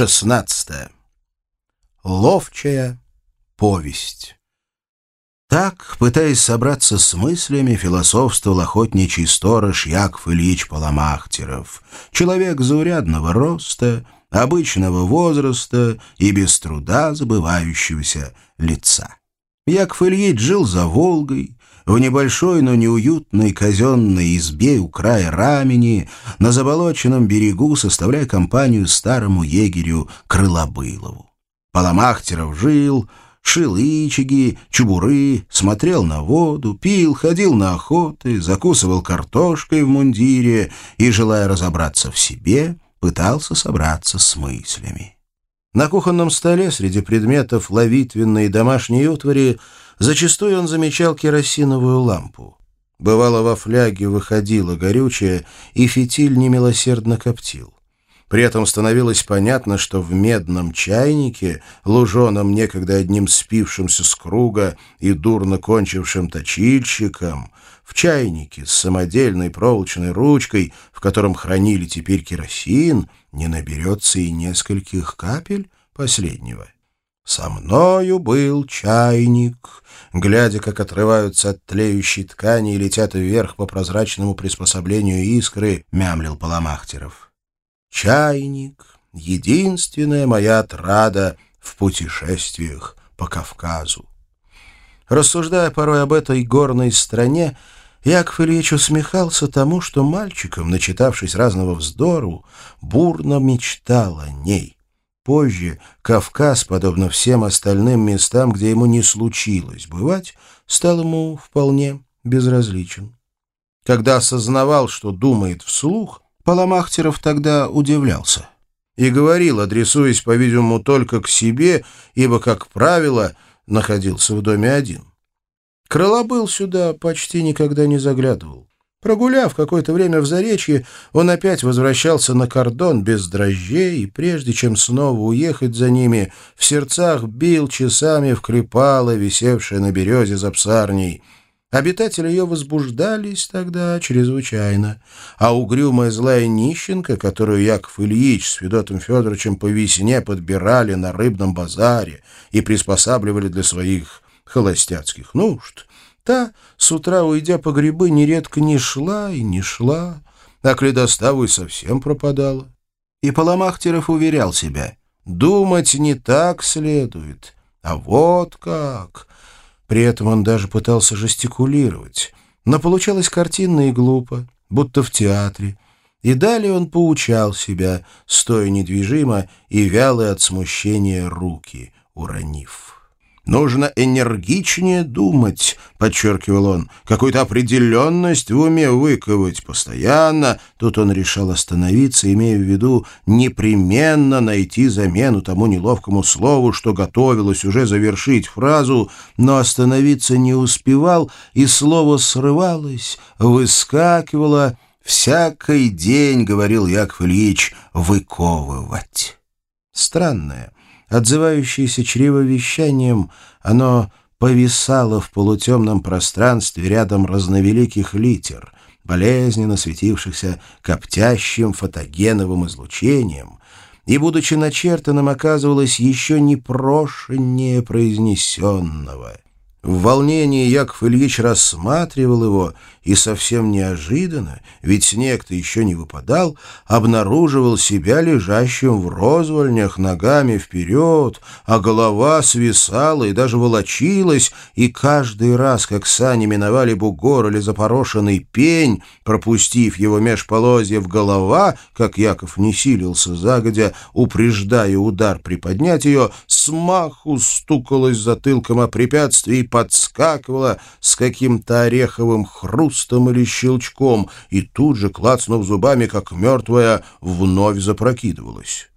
16. Ловчая повесть. Так, пытаясь собраться с мыслями, философствовал охотничий сторож Яков Ильич Поломахтеров, человек заурядного роста, обычного возраста и без труда забывающегося лица. Яков Ильич жил за Волгой, в небольшой, но неуютной казенной избе у края Рамени, на заболоченном берегу, составляя компанию старому егерю Крылобылову. Поломахтеров жил, шил ичиги, чубуры, смотрел на воду, пил, ходил на охоты, закусывал картошкой в мундире и, желая разобраться в себе, пытался собраться с мыслями. На кухонном столе среди предметов ловитвенной и домашней утвари Зачастую он замечал керосиновую лампу. Бывало, во фляге выходило горючее, и фитиль немилосердно коптил. При этом становилось понятно, что в медном чайнике, луженом некогда одним спившимся с круга и дурно кончившим точильщиком, в чайнике с самодельной проволочной ручкой, в котором хранили теперь керосин, не наберется и нескольких капель последнего. Со мною был чайник. Глядя, как отрываются от тлеющей ткани и летят вверх по прозрачному приспособлению искры, мямлил Поломахтеров. Чайник — единственная моя отрада в путешествиях по Кавказу. Рассуждая порой об этой горной стране, Яков Ильич усмехался тому, что мальчиком, начитавшись разного вздору, бурно мечтал о ней — Позже Кавказ, подобно всем остальным местам, где ему не случилось бывать, стал ему вполне безразличен. Когда осознавал, что думает вслух, Поломахтеров тогда удивлялся и говорил, адресуясь, по-видимому, только к себе, ибо, как правило, находился в доме один. Крылобыл сюда почти никогда не заглядывал. Прогуляв какое-то время в Заречье, он опять возвращался на кордон без дрожжей, и прежде чем снова уехать за ними, в сердцах бил часами в крепало, висевшее на березе за псарней. Обитатели ее возбуждались тогда чрезвычайно, а угрюмая злая нищенка, которую Яков Ильич с Федотом Федоровичем по весне подбирали на рыбном базаре и приспосабливали для своих холостяцких нужд — Та, с утра уйдя по грибы, нередко не шла и не шла, а к ледоставу и совсем пропадала. И Поломахтеров уверял себя, думать не так следует, а вот как. При этом он даже пытался жестикулировать, но получалось картинно и глупо, будто в театре. И далее он поучал себя, стоя недвижимо и вялые от смущения руки уронив. Нужно энергичнее думать, подчеркивал он, какую-то определенность в уме выковать постоянно. Тут он решал остановиться, имея в виду непременно найти замену тому неловкому слову, что готовилось уже завершить фразу, но остановиться не успевал, и слово срывалось, выскакивало. «Всякий день, — говорил Яков Ильич, — выковывать». Странное — отзывающееся чревовещанием, оно повисало в полутемном пространстве рядом разновеликих литер, болезненно светившихся коптящим фотогеновым излучением, и, будучи начертанным, оказывалось еще непрошеннее произнесенного — в волнении Яков Ильич рассматривал его и совсем неожиданно, ведь снег-то еще не выпадал, обнаруживал себя лежащим в розвольнях ногами вперед, а голова свисала и даже волочилась, и каждый раз, как сани миновали бугор или запорошенный пень, пропустив его меж полозьев голова, как Яков не силился загодя, упреждая удар приподнять ее, смаху стукалась затылком о препятствии подскакивала с каким-то ореховым хрустом или щелчком и тут же, клацнув зубами, как мертвая, вновь запрокидывалась.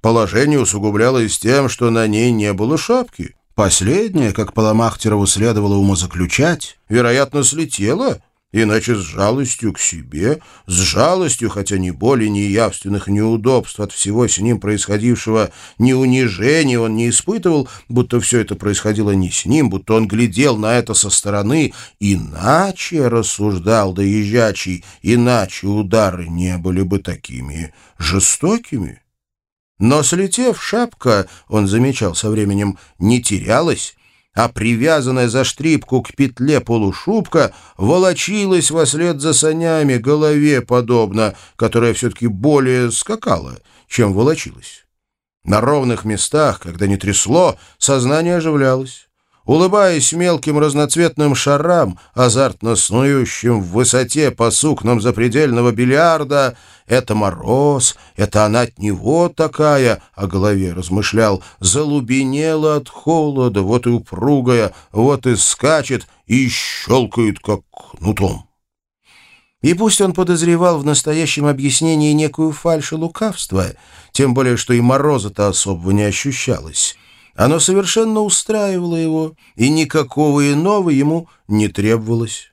Положение усугублялось тем, что на ней не было шапки. Последняя, как Поломахтерову следовало умозаключать, вероятно, слетела Иначе с жалостью к себе, с жалостью, хотя ни боли, ни явственных неудобств от всего с ним происходившего, ни унижения он не испытывал, будто все это происходило не с ним, будто он глядел на это со стороны, иначе, рассуждал доезжачий, иначе удары не были бы такими жестокими. Но, слетев, шапка, он замечал со временем, не терялась, а привязанная за штрипку к петле полушубка волочилась вслед за санями голове подобно, которая все-таки более скакала, чем волочилась. На ровных местах, когда не трясло, сознание оживлялось. Улыбаясь мелким разноцветным шарам, азартно снующим в высоте по сукнам запредельного бильярда, это мороз, это она от него такая, о голове размышлял, залубенела от холода, вот и упругая, вот и скачет и щелкает, как кнутом. И пусть он подозревал в настоящем объяснении некую фальшь и лукавство, тем более, что и мороза-то особо не ощущалось, оно совершенно устраивало его, и никакого иного ему не требовалось.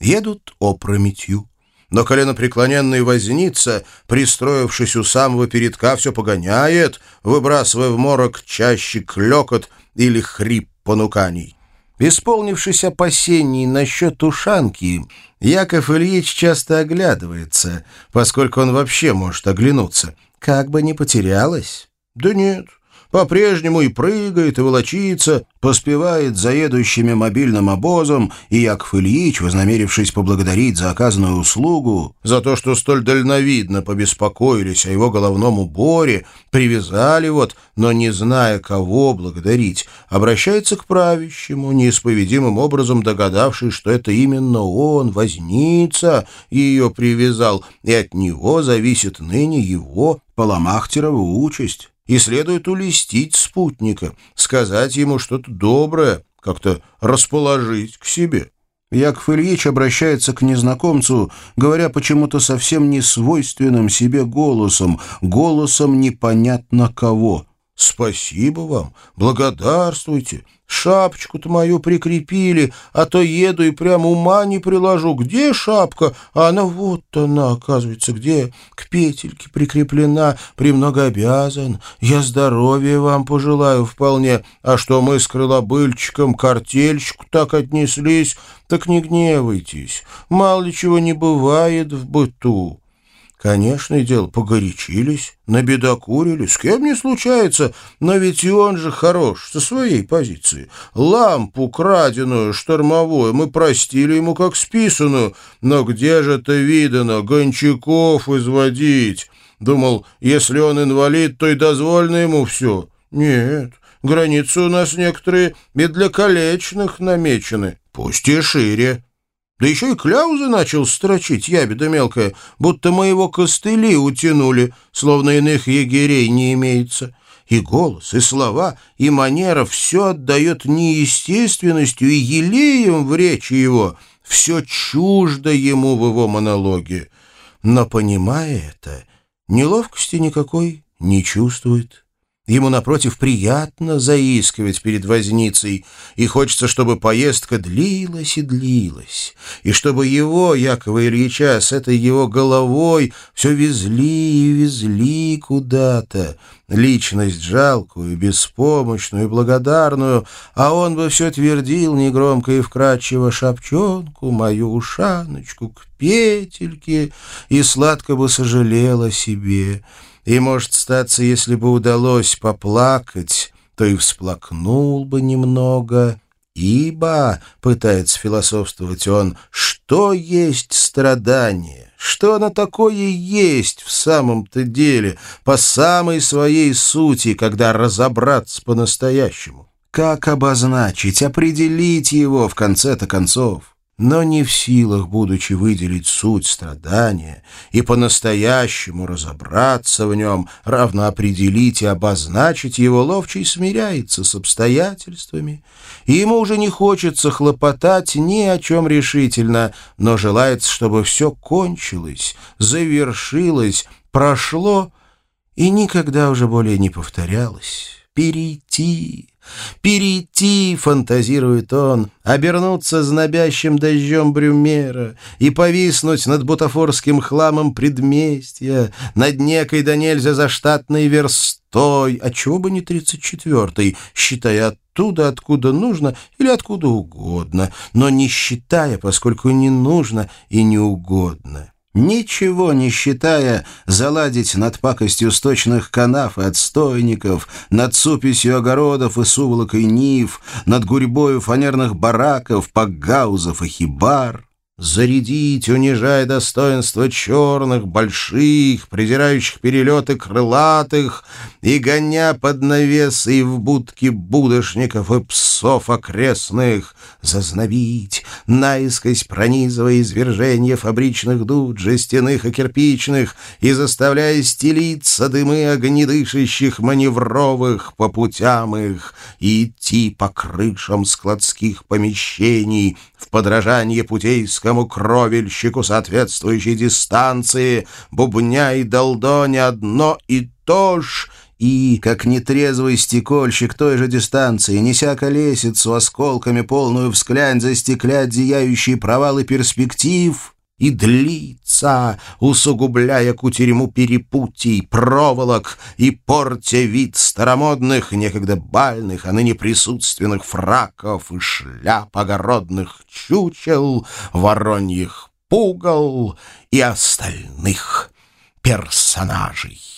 Едут опрометью. Но коленопреклоненный возница, пристроившись у самого передка, все погоняет, выбрасывая в морок чаще клекот или хрип понуканий. Исполнившись опасений насчет ушанки, Яков Ильич часто оглядывается, поскольку он вообще может оглянуться. Как бы не потерялась? Да нет, по-прежнему и прыгает, и волочится, поспевает за едущими мобильным обозом, и Яков Ильич, вознамерившись поблагодарить за оказанную услугу, за то, что столь дальновидно побеспокоились о его головном уборе, привязали вот, но не зная, кого благодарить, обращается к правящему, неисповедимым образом догадавшись, что это именно он, возница, ее привязал, и от него зависит ныне его, Поломахтерова, участь и следует улестить спутника, сказать ему что-то доброе, как-то расположить к себе. Яков Ильич обращается к незнакомцу, говоря почему-то совсем не свойственным себе голосом, голосом непонятно кого. «Спасибо вам, благодарствуйте, Шапочку-то мою прикрепили, а то еду и прямо ума не приложу. Где шапка? А она вот она, оказывается, где? К петельке прикреплена. Премного обязан. Я здоровья вам пожелаю вполне. А что мы с крылобыльчиком к артельщику так отнеслись, так не гневайтесь. Мало ли чего не бывает в быту. Конечно, дело, погорячились, набедокурили, с кем не случается, но ведь и он же хорош, со своей позиции. Лампу краденую, штормовую, мы простили ему как списанную, но где же это видано, гончаков изводить? Думал, если он инвалид, то и дозволено ему все. Нет, границы у нас некоторые и для колечных намечены, пусть и шире. Да еще и кляузы начал строчить, ябеда мелкая, будто мы его костыли утянули, словно иных егерей не имеется. И голос, и слова, и манера все отдает неестественностью и елеем в речи его, все чуждо ему в его монологе. Но, понимая это, неловкости никакой не чувствует. Ему, напротив, приятно заискивать перед возницей, и хочется, чтобы поездка длилась и длилась, и чтобы его, Якова Ильича, с этой его головой все везли и везли куда-то, личность жалкую, беспомощную благодарную, а он бы все твердил негромко и вкрадчиво шапчонку, мою ушаночку к петельке, и сладко бы сожалел о себе». И, может, статься, если бы удалось поплакать, то и всплакнул бы немного, ибо, пытается философствовать он, что есть страдание, что оно такое есть в самом-то деле, по самой своей сути, когда разобраться по-настоящему. Как обозначить, определить его в конце-то концов? Но не в силах, будучи выделить суть страдания и по-настоящему разобраться в нем, равно определить и обозначить его, ловчий смиряется с обстоятельствами, и ему уже не хочется хлопотать ни о чем решительно, но желает, чтобы все кончилось, завершилось, прошло и никогда уже более не повторялось. Перейти Перейти, фантазирует он, обернуться знобящим дождем Брюмера и повиснуть над бутафорским хламом предместья, над некой да нельзя заштатной верстой, а чего бы не тридцать четвертой, считая оттуда, откуда нужно или откуда угодно, но не считая, поскольку не нужно и не угодно. Ничего не считая, заладить над пакостью сточных канав и отстойников, над суписью огородов и суволокой нив, над гурьбою фанерных бараков, пакгаузов и хибар зарядить, унижая достоинство черных, больших, презирающих перелеты крылатых, и гоня под навесы и в будки будошников и псов окрестных, зазнобить, наискось пронизывая извержения фабричных дуд, жестяных и кирпичных, и заставляя стелиться дымы огнедышащих маневровых по путям их, и идти по крышам складских помещений в подражание путейского кому кровельщику соответствующей дистанции, бубня и долдоня одно и то ж, и, как нетрезвый стекольщик той же дистанции, неся колесицу осколками полную всклянь, застеклять зияющие провалы перспектив — и длится, усугубляя кутерьму перепутий, проволок и портя вид старомодных, некогда бальных, а ныне присутственных фраков и шляп огородных чучел, вороньих пугал и остальных персонажей.